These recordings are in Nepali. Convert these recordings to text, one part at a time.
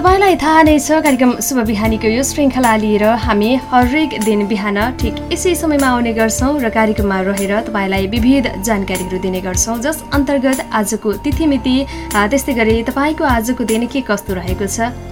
तपाईँलाई थाहा नै छ कार्यक्रम शुभ बिहानीको यो श्रृङ्खला लिएर हामी हरेक दिन बिहान ठिक यसै समयमा आउने गर्छौँ र कार्यक्रममा रहेर तपाईँलाई विविध जानकारीहरू दिने गर्छौँ। जस अन्तर्गत आजको तिथिमिति त्यस्तै गरी तपाईँको आजको दिन के कस्तो रहेको छ?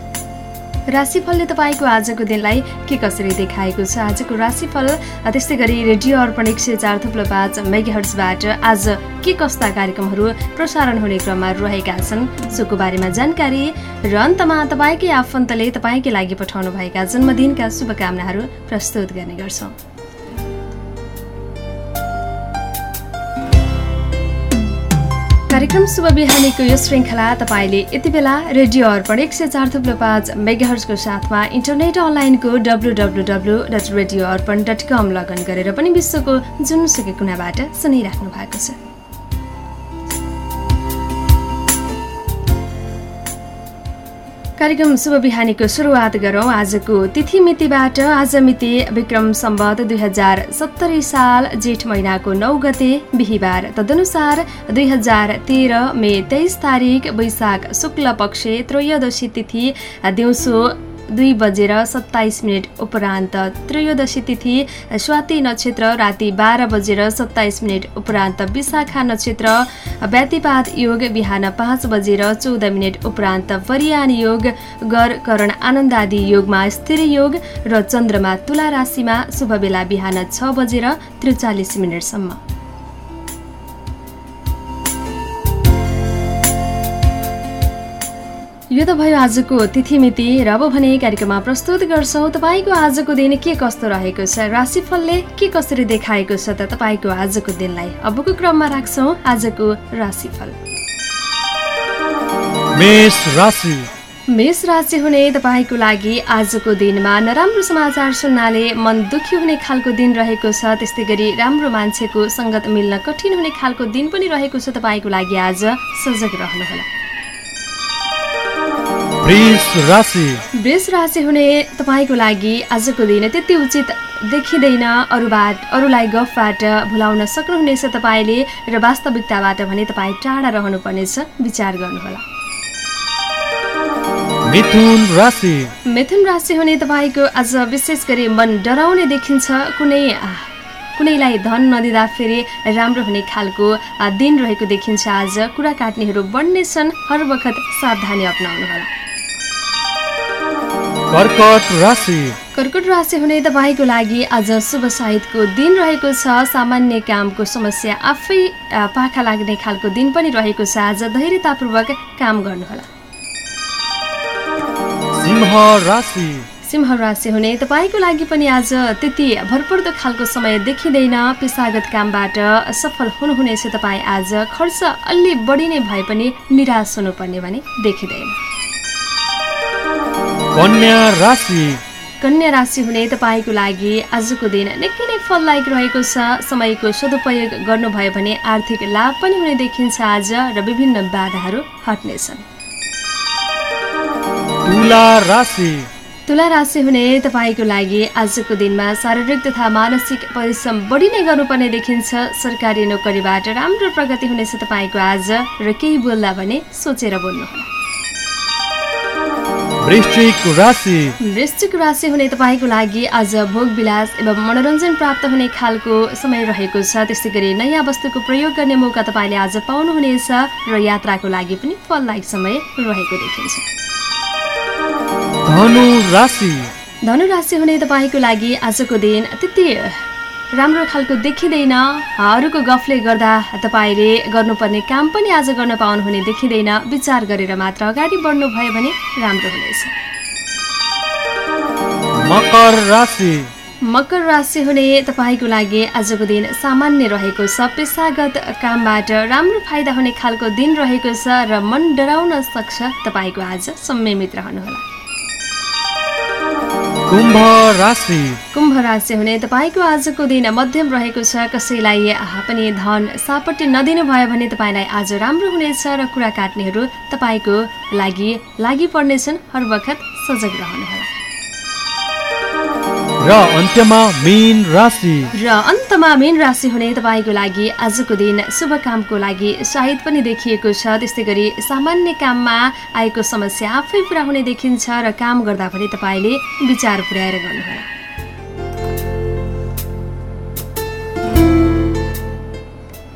राशिफलले तपाईँको आजको दिनलाई के कसरी देखाएको छ? आजको राशिफल त्यस्तै गरी रेडियो अर्पण एक सय चार थुप्रो पाँच मेगाहर्सबाट आज के कस्ता कार्यक्रमहरू प्रसारण हुने क्रममा रहेका छन्? सोको बारेमा जानकारी र अन्तमा तपाईँकै आफन्तले तपाईँकै लागि पठाउनु भएका जन्मदिनका शुभकामनाहरू प्रस्तुत गर्ने गर्छौँ। कार्यक्रम शुभ बिहानीको यो श्रृङ्खला तपाईँले यति बेला रेडियो अर्पण एक सय चार थुप्रो पाँच मेगाहर्सको साथमा इन्टरनेट अनलाइनको W W W dot radio Arpan dot com login गरेर पनि विश्वको जुनसुकै कुनाबाट सुनिराख्नु भएको छ। कार्यक्रम शुभ बिहानीको सुरुवात गरौँ। आजको तिथि मितिबाट आज मिति विक्रम सम्बत दुई हजार सत्तरी साल जेठ महिनाको नौ गते बिहिबार। तदनुसार दुई हजार तेह्र मे तेइस तारिक वैशाख शुक्ल पक्ष त्रयोदशी तिथि दिउँसो दुई बजेर सत्ताइस मिनट उपरान्त त्रयोदशी तिथि स्वाति नक्षत्र राति बाह्र बजेर सत्ताइस मिनट उपरान्त विशाखा नक्षत्र व्यतिपात योग बिहान पाँच बजेर चौध मिनट उपरान्त वरियान योग गर करण आनन्द आदि योगमा स्थिर योग र चन्द्रमा तुला राशिमा शुभ बेला बिहान छ बजेर त्रिचालिस मिनटसम्म। यो त भयो आजको तिथिमिति र अब भने कार्यक्रममा प्रस्तुत गर्छौँ। तपाईँको आजको दिन के कस्तो रहेको छ? राशिफलले के कसरी देखाएको छ त तपाईँको आजको दिनलाई अबको क्रममा राख्छौँ आजको राशिफल। मेष राशि हुने तपाईँको लागि आजको दिनमा नराम्रो समाचार सुन्नाले मन दुखी हुने खालको दिन रहेको छ। त्यस्तै गरी राम्रो मान्छेको सङ्गत मिल्न कठिन हुने खालको दिन पनि रहेको छ तपाईँको लागि आज। सजग रहनुहोला। वृष राशि हुने तपाईँको लागि आजको दिन त्यति उचित देखिँदैन। अरूबाट अरूलाई गफबाट भुलाउन सक्नुहुनेछ तपाईँले र वास्तविकताबाट भने तपाईँ टाढा रहनुपर्नेछ। विचार गर्नुहोला। मिथुन राशि। हुने तपाईँको आज विशेष गरी मन डराउने देखिन्छ। कुनै कुनैलाई धन नदिँदा फेरि राम्रो हुने खालको दिन रहेको देखिन्छ आज। कुरा काट्नेहरू बढ्ने छन्। हर वखत सावधानी अप्नाउनुहोला। कर्कट राशि। कर्कट राशि हुने तपाईँको लागि आज शुभ साहितको दिन रहेको छ। सामान्य कामको समस्या आफै पाखा लाग्ने खालको दिन पनि रहेको छ। आज धैर्यतापूर्वक काम गर्नुहोला। सिंह राशि। सिंह राशि हुने तपाईँको लागि पनि आज त्यति भरपर्दो खालको समय देखिँदैन। पेसागत कामबाट सफल हुनुहुनेछ तपाईँ आज। खर्च अलि बढी नै भए पनि निराश हुनुपर्ने भने देखिँदैन। कन्या राशि। कन्या राशि हुने तपाईँको लागि आजको दिन निकै नै फलदायक रहेको छ। समयको सदुपयोग गर्नुभयो भने आर्थिक लाभ पनि हुने देखिन्छ आज र विभिन्न बाधाहरू हट्नेछन्। तुला राशि। हुने तपाईँको लागि आजको दिनमा शारीरिक तथा मानसिक परिश्रम बढी नै गर्नुपर्ने देखिन्छ। सरकारी नोकरीबाट राम्रो प्रगति हुनेछ तपाईँको आज र केही बोल्दा भने सोचेर बोल्नुहोला। वृश्चिक राशि। हुने तपाईँको लागि आज भोग विलास एवं मनोरञ्जन प्राप्त हुने खालको समय रहेको छ। त्यस्तै गरी नयाँ वस्तुको प्रयोग गर्ने मौका तपाईँले आज पाउनुहुनेछ र यात्राको लागि पनि फलदायक समय रहेको देखिन्छ। धनु राशि। हुने तपाईँको लागि आजको दिन त्यति राम्रो खालको देखिँदैन। अरूको गफले गर्दा तपाईँले गर्नुपर्ने काम पनि आज गर्न पाउनुहुने देखिँदैन। विचार गरेर मात्र अगाडि बढ्नुभयो भने राम्रो हुनेछ। मकर राशि। मकर राशि हुने तपाईँको लागि आजको दिन सामान्य रहेको छ। पेसागत कामबाट राम्रो फाइदा हुने खालको दिन रहेको छ र मन डराउन सक्छ तपाईँको आज। संयमित रहनुहोला। कुम्भ राशि। कुम्भ राशि हुने तपाईँको आजको दिन मध्यम रहेको छ। कसैलाई पनि धन सापट्टि नदिनु भयो भने तपाईँलाई आज राम्रो हुनेछ र कुरा काट्नेहरू तपाईँको लागि लागि पर्नेछन् हर वखत सजग रहनुहोला र अन्त्यमा मीन राशि। र अन्तमा मीन राशि हुने तपाईँको लागि आजको दिन शुभ कामको लागि साहिद पनि देखिएको छ। त्यस्तै गरी सामान्य काममा आएको समस्या आफै पुरा हुने देखिन्छ र काम गर्दा पनि तपाईँले विचार पुर्याएर गर्नुहोला।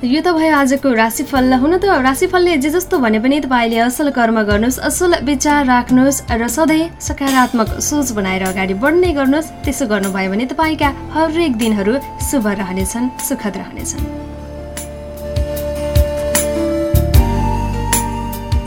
यो त भयो आजको राशिफल हुन त राशिफलले जे जस्तो भने पनि तपाईँले असल कर्म गर्नुहोस् असल विचार राख्नुहोस् र सधैँ सकारात्मक सोच बनाएर अगाडि बढ्ने गर्नुहोस्। त्यसो गर्नुभयो भने तपाईँका हरेक दिनहरू शुभ रहनेछन् सुखद रहनेछन्।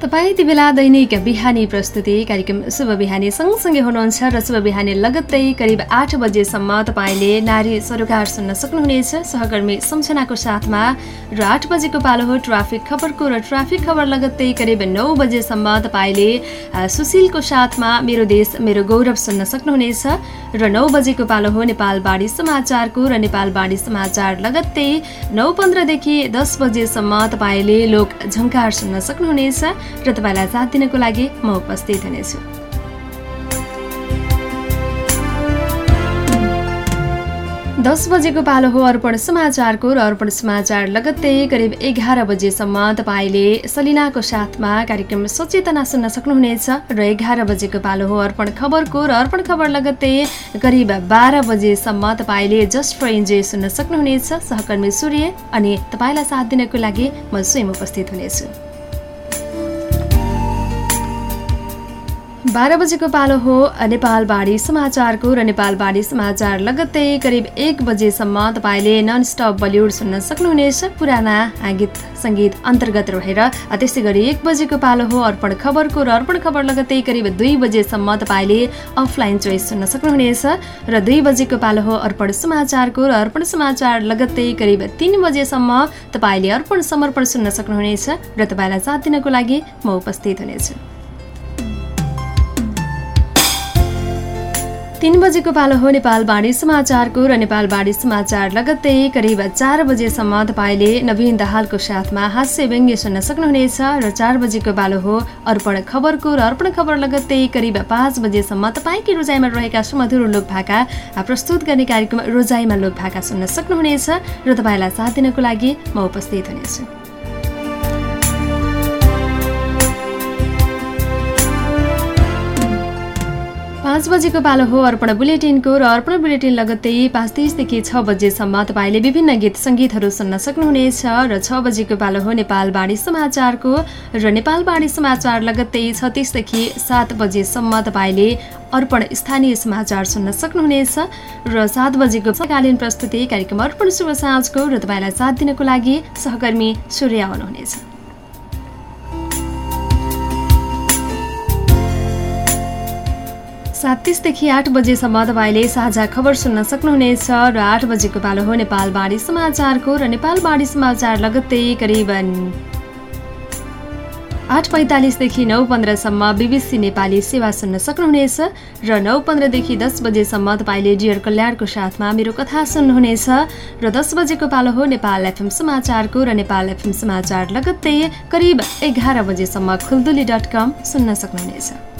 तपाईँ यति बेला दैनिक बिहानी प्रस्तुति कार्यक्रम शुभ बिहानी सँगसँगै हुनुहुन्छ र शुभ बिहानी लगत्तै करिब आठ बजेसम्म तपाईँले नारी सरोकार सुन्न सक्नुहुनेछ। सहकर्मी सम्झनाको साथमा र आठ बजेको पालो हो ट्राफिक खबरको र ट्राफिक खबर लगत्तै करिब नौ बजेसम्म तपाईँले सुशीलको साथमा मेरो देश मेरो गौरव सुन्न सक्नुहुनेछ र नौ बजेको पालो हो नेपाल बाढी समाचारको र नेपाल बाढी समाचार लगत्तै नौ पन्ध्रदेखि दस बजेसम्म तपाईँले लोक झङ्कार सुन्न सक्नुहुनेछ। र तपाईँलाई साथ दिनको लागि म उपस्थित हुनेछु। दस बजेको पालो हो अर्पण समाचारको र अर्पण समाचार लगत्तै करिब एघार बजेसम्म तपाईँले सलिनाको साथमा कार्यक्रम सचेतना सुन्न सक्नुहुनेछ र एघार बजेको पालो हो अर्पण खबरको र अर्पण खबर लगत्तै करिब बाह्र बजेसम्म तपाईँले जस्ट फर इन्जोय सुन्न सक्नुहुनेछ। सहकर्मी सूर्य अनि तपाईँलाई साथ दिनको लागि म स्वयं उपस्थित हुनेछु। बाह्र बजेको पालो हो नेपाल बाढी समाचारको र नेपाल बाढी समाचार लगत्तै करिब एक बजेसम्म तपाईँले ननस्टप बलिउड सुन्न सक्नुहुनेछ। पुराना गीत सङ्गीत अन्तर्गत रहेर त्यसै गरी एक बजेको पालो हो अर्पण खबरको र अर्पण खबर लगत्तै करिब दुई बजेसम्म तपाईँले अफलाइन चोइस सुन्न सक्नुहुनेछ। र दुई बजेको पालो हो अर्पण समाचारको र अर्पण समाचार लगत्तै करिब तिन बजेसम्म तपाईँले अर्पण समर्पण सुन्न सक्नुहुनेछ। र तपाईँलाई साथ दिनको लागि म उपस्थित हुनेछु। तीन बजेको पालो हो नेपाल बाणी समाचारको र नेपाल बाणी समाचार लगत्तै करिब चार बजेसम्म तपाईँले नवीन दाहालको साथमा हास्य व्यङ्ग्य सुन्न सक्नुहुनेछ र चार बजेको पालो हो अर्पण खबरको र अर्पण खबर लगत्तै करिब पाँच बजेसम्म तपाईँकै रोजाइमा रहेका सुमधुर लोक भाका प्रस्तुत गर्ने कार्यक्रम रोजाइमा लोक भाका सुन्न सक्नुहुनेछ र तपाईँलाई साथ दिनको लागि म उपस्थित हुनेछु। पाँच बजेको पालो हो अर्पण बुलेटिनको र अर्पण बुलेटिन लगत्तै पाँच तिसदेखि छ बजेसम्म तपाईँले विभिन्न गीत सङ्गीतहरू सुन्न सक्नुहुनेछ र छ बजेको पालो हो नेपाल बाणी समाचारको र नेपाल बाणी समाचार लगत्तै छत्तिसदेखि सात बजेसम्म तपाईँले अर्पण स्थानीय समाचार सुन्न सक्नुहुनेछ र सात बजेको कालीन प्रस्तुति कार्यक्रम अर्पण शुभ साँझको र तपाईँलाई साथ दिनको लागि सहकर्मी सूर्य आउनुहुनेछ। सात तिसदेखि आठ बजेसम्म तपाईँले साझा खबर सुन्न सक्नुहुनेछ र आठ बजेको पालो हो नेपाल बाढी समाचारको र नेपाल बाढी समाचार लगत्तै करिबन। आठ पैँतालिसदेखि नौ पन्ध्रसम्म बिबिसी नेपाली सेवा सुन्न सक्नुहुनेछ र नौ पन्ध्रदेखि दस बजेसम्म तपाईँले डियर कल्याणको साथमा मेरो कथा सुन्नुहुनेछ र दस बजेको पालो हो नेपाल एफएम समाचारको र नेपाल एफएम समाचार लगत्तै करिब एघार बजेसम्म खुल्दुली डट कम सुन्न सक्नुहुनेछ।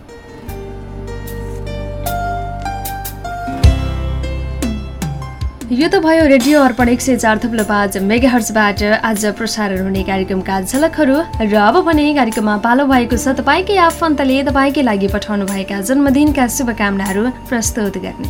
यो त भयो रेडियो अर्पण एक सय चार थुप्लो पाँच मेगाहर्जबाट आज प्रसारण हुने कार्यक्रमका झलकहरू। र अब भने कार्यक्रममा पालो भएको छ तपाईँकै आफन्तले तपाईँकै लागि पठाउनुभएका जन्मदिनका शुभकामनाहरू प्रस्तुत गर्ने।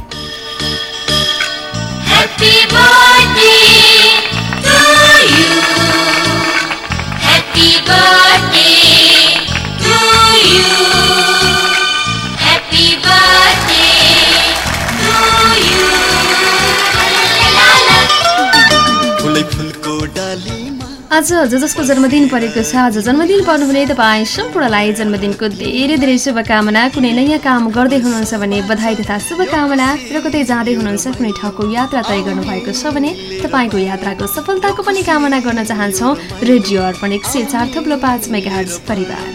आज जसको जन्मदिन परेको छ आज जन्मदिन पर्नुहुने तपाईँ सम्पूर्णलाई जन्मदिनको धेरै धेरै शुभकामना। कुनै नयाँ काम गर्दै हुनुहुन्छ भने बधाई तथा शुभकामना। र कतै जाँदै हुनुहुन्छ कुनै ठाउँको यात्रा तय गर्नुभएको छ भने तपाईँको यात्राको सफलताको पनि कामना गर्न चाहन्छौँ। रेडियो अर्पण एक सय चार थप्लो पाँच मेगाहर्ज परिवार।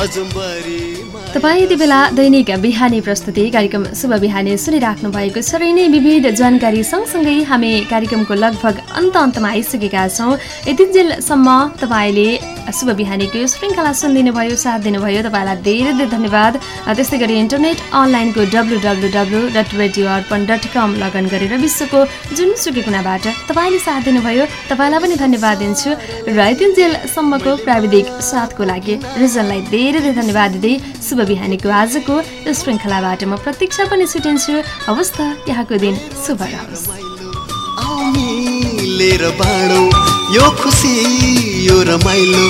तपाईँ यति बेला दैनिक बिहानी प्रस्तुति कार्यक्रम शुभ बिहानी सुनिराख्नु भएको छ। र नै विविध जानकारी सँगसँगै हामी कार्यक्रमको लगभग अन्त अन्तमा आइसकेका छौँ। यतिन्जेलसम्म तपाईँले शुभ बिहानीको यो श्रृङ्खला सुनिदिनु भयो साथ दिनुभयो। तपाईँलाई धेरै धेरै धन्यवाद। त्यस्तै गरी इन्टरनेट अनलाइनको W W W dot radio Arpan dot com login गरेर विश्वको जुनसुकै कुनाबाट तपाईँले साथ दिनुभयो। तपाईँलाई पनि धन्यवाद दिन्छु। र यतिन्जेलसम्मको प्राविधिक साथको लागि रिजनलाई धेरै धेरै धन्यवाद दिँदै शुभ बिहानीको आजको श्रृङ्खलाबाट म प्रतीक्षा पनि छुटिन्छु। हवस् त यहाँको दिन शुभ रहोस्। यो खुसी यो रमाइलो।